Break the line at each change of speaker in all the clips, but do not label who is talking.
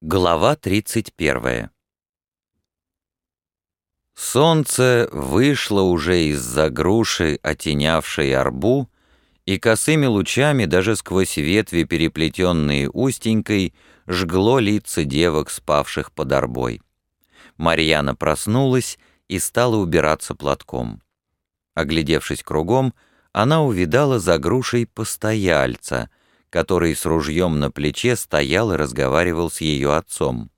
Глава 31 Солнце вышло уже из-за груши, отенявшей арбу, и косыми лучами, даже сквозь ветви, переплетенные устенькой, жгло лица девок, спавших под арбой. Марьяна проснулась и стала убираться платком. Оглядевшись кругом, она увидала за грушей постояльца — который с ружьем на плече стоял и разговаривал с ее отцом.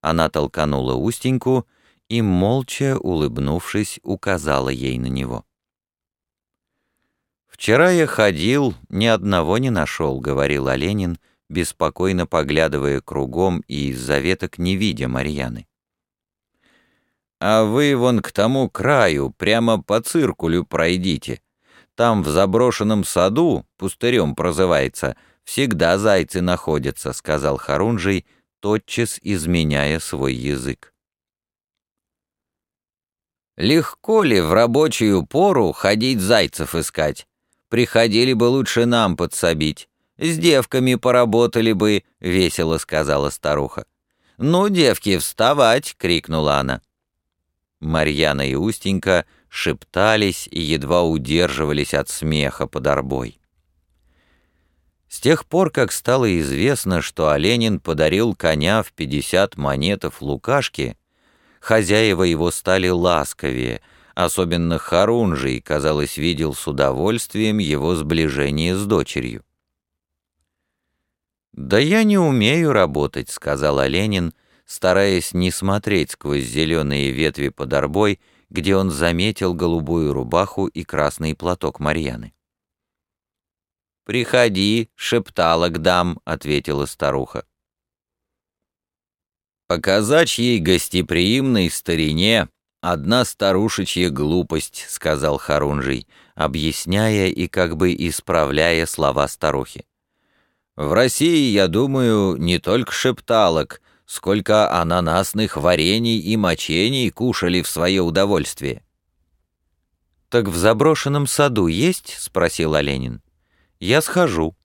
Она толканула Устеньку и, молча улыбнувшись, указала ей на него. «Вчера я ходил, ни одного не нашел», — говорил Оленин, беспокойно поглядывая кругом и из-за веток не видя Марьяны. «А вы вон к тому краю, прямо по циркулю пройдите. Там, в заброшенном саду, пустырем прозывается, всегда зайцы находятся», — сказал Харунжий, тотчас изменяя свой язык. «Легко ли в рабочую пору ходить зайцев искать? Приходили бы лучше нам подсобить. С девками поработали бы», — весело сказала старуха. «Ну, девки, вставать!» — крикнула она. Марьяна и Устенька шептались и едва удерживались от смеха под арбой. С тех пор, как стало известно, что Оленин подарил коня в 50 монетов Лукашке, хозяева его стали ласковее, особенно Харунжий, казалось, видел с удовольствием его сближение с дочерью. «Да я не умею работать», — сказал Оленин, стараясь не смотреть сквозь зеленые ветви под арбой, где он заметил голубую рубаху и красный платок Марьяны. «Приходи, шептала к дам», — ответила старуха. «Показать ей гостеприимной старине одна старушечья глупость», — сказал Харунжий, объясняя и как бы исправляя слова старухи. «В России, я думаю, не только шепталок, сколько ананасных варений и мочений кушали в свое удовольствие. «Так в заброшенном саду есть?» — спросил Оленин. «Я схожу».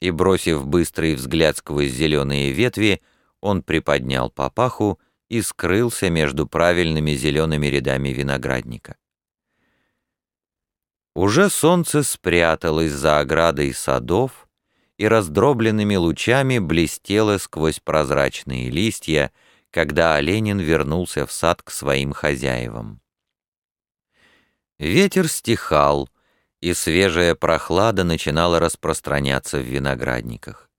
И, бросив быстрый взгляд сквозь зеленые ветви, он приподнял папаху и скрылся между правильными зелеными рядами виноградника. Уже солнце спряталось за оградой садов, и раздробленными лучами блестела сквозь прозрачные листья, когда Оленин вернулся в сад к своим хозяевам. Ветер стихал, и свежая прохлада начинала распространяться в виноградниках.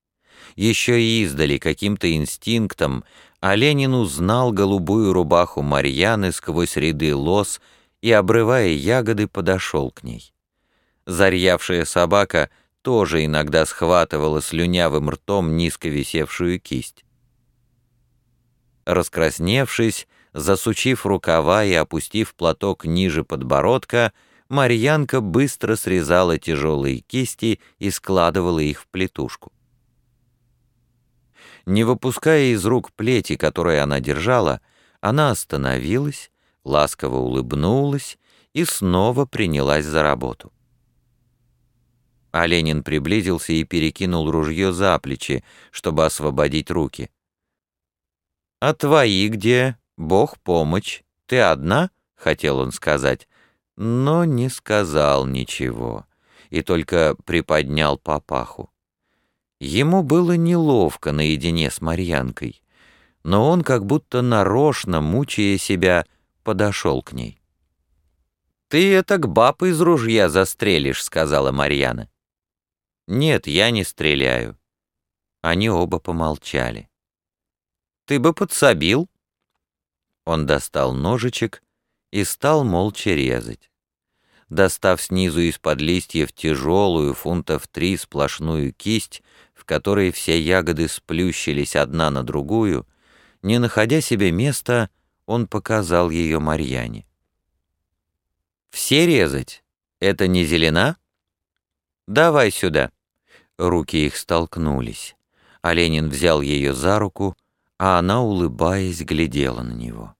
Еще и издали каким-то инстинктом Оленин узнал голубую рубаху Марьяны сквозь ряды лос и, обрывая ягоды, подошел к ней. Зарьявшая собака — тоже иногда схватывала слюнявым ртом низко висевшую кисть. Раскрасневшись, засучив рукава и опустив платок ниже подбородка, Марьянка быстро срезала тяжелые кисти и складывала их в плетушку. Не выпуская из рук плети, которые она держала, она остановилась, ласково улыбнулась и снова принялась за работу. А Ленин приблизился и перекинул ружье за плечи, чтобы освободить руки. «А твои где? Бог помощь. Ты одна?» — хотел он сказать, но не сказал ничего и только приподнял папаху. Ему было неловко наедине с Марьянкой, но он как будто нарочно, мучая себя, подошел к ней. «Ты это к баб из ружья застрелишь», — сказала Марьяна. «Нет, я не стреляю». Они оба помолчали. «Ты бы подсобил?» Он достал ножичек и стал молча резать. Достав снизу из-под листьев тяжелую, фунтов три сплошную кисть, в которой все ягоды сплющились одна на другую, не находя себе места, он показал ее Марьяне. «Все резать? Это не зелена?» «Давай сюда». Руки их столкнулись. А Ленин взял ее за руку, а она, улыбаясь, глядела на него.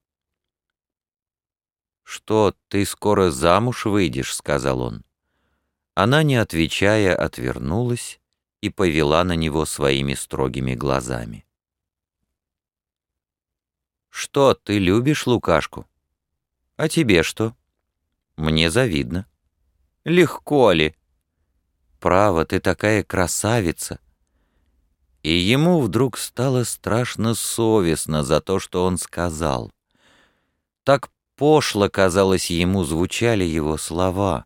«Что, ты скоро замуж выйдешь?» — сказал он. Она, не отвечая, отвернулась и повела на него своими строгими глазами. «Что, ты любишь Лукашку?» «А тебе что?» «Мне завидно». «Легко ли?» «Право, ты такая красавица!» И ему вдруг стало страшно совестно за то, что он сказал. Так пошло, казалось ему, звучали его слова.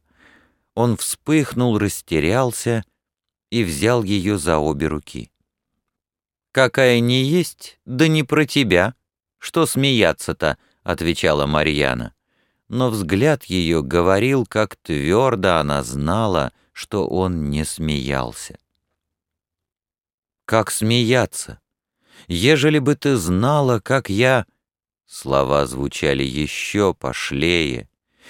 Он вспыхнул, растерялся и взял ее за обе руки. «Какая не есть, да не про тебя. Что смеяться-то?» — отвечала Марьяна. Но взгляд ее говорил, как твердо она знала, что он не смеялся. Как смеяться? Ежели бы ты знала, как я...» Слова звучали еще пошлее,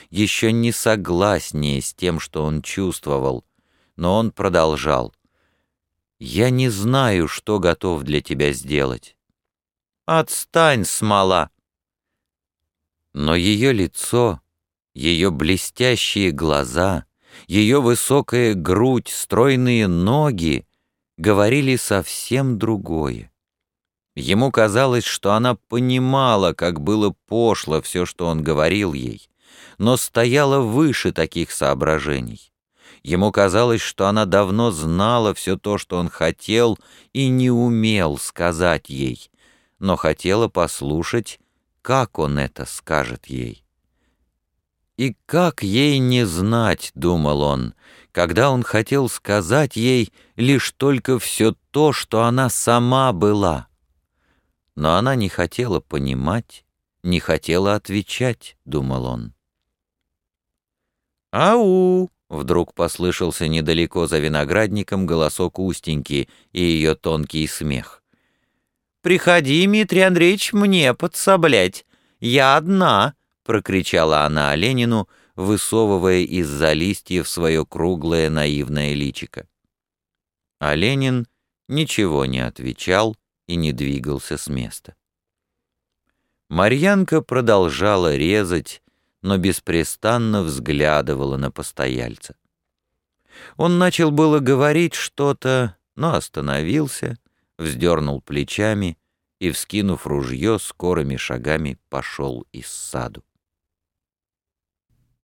еще не согласнее с тем, что он чувствовал, но он продолжал. «Я не знаю, что готов для тебя сделать». «Отстань, смола!» Но ее лицо, ее блестящие глаза, ее высокая грудь, стройные ноги говорили совсем другое. Ему казалось, что она понимала, как было пошло все, что он говорил ей, но стояла выше таких соображений. Ему казалось, что она давно знала все то, что он хотел и не умел сказать ей, но хотела послушать, как он это скажет ей. И как ей не знать, думал он, когда он хотел сказать ей лишь только все то, что она сама была. Но она не хотела понимать, не хотела отвечать, думал он. «Ау!» — вдруг послышался недалеко за виноградником голосок Устеньки и ее тонкий смех. «Приходи, Дмитрий Андреевич, мне подсоблять. Я одна!» — прокричала она Оленину, высовывая из-за листьев свое круглое наивное личико. А Ленин ничего не отвечал и не двигался с места. Марьянка продолжала резать, но беспрестанно взглядывала на постояльца. Он начал было говорить что-то, но остановился, вздернул плечами и, вскинув ружье, скорыми шагами пошел из саду.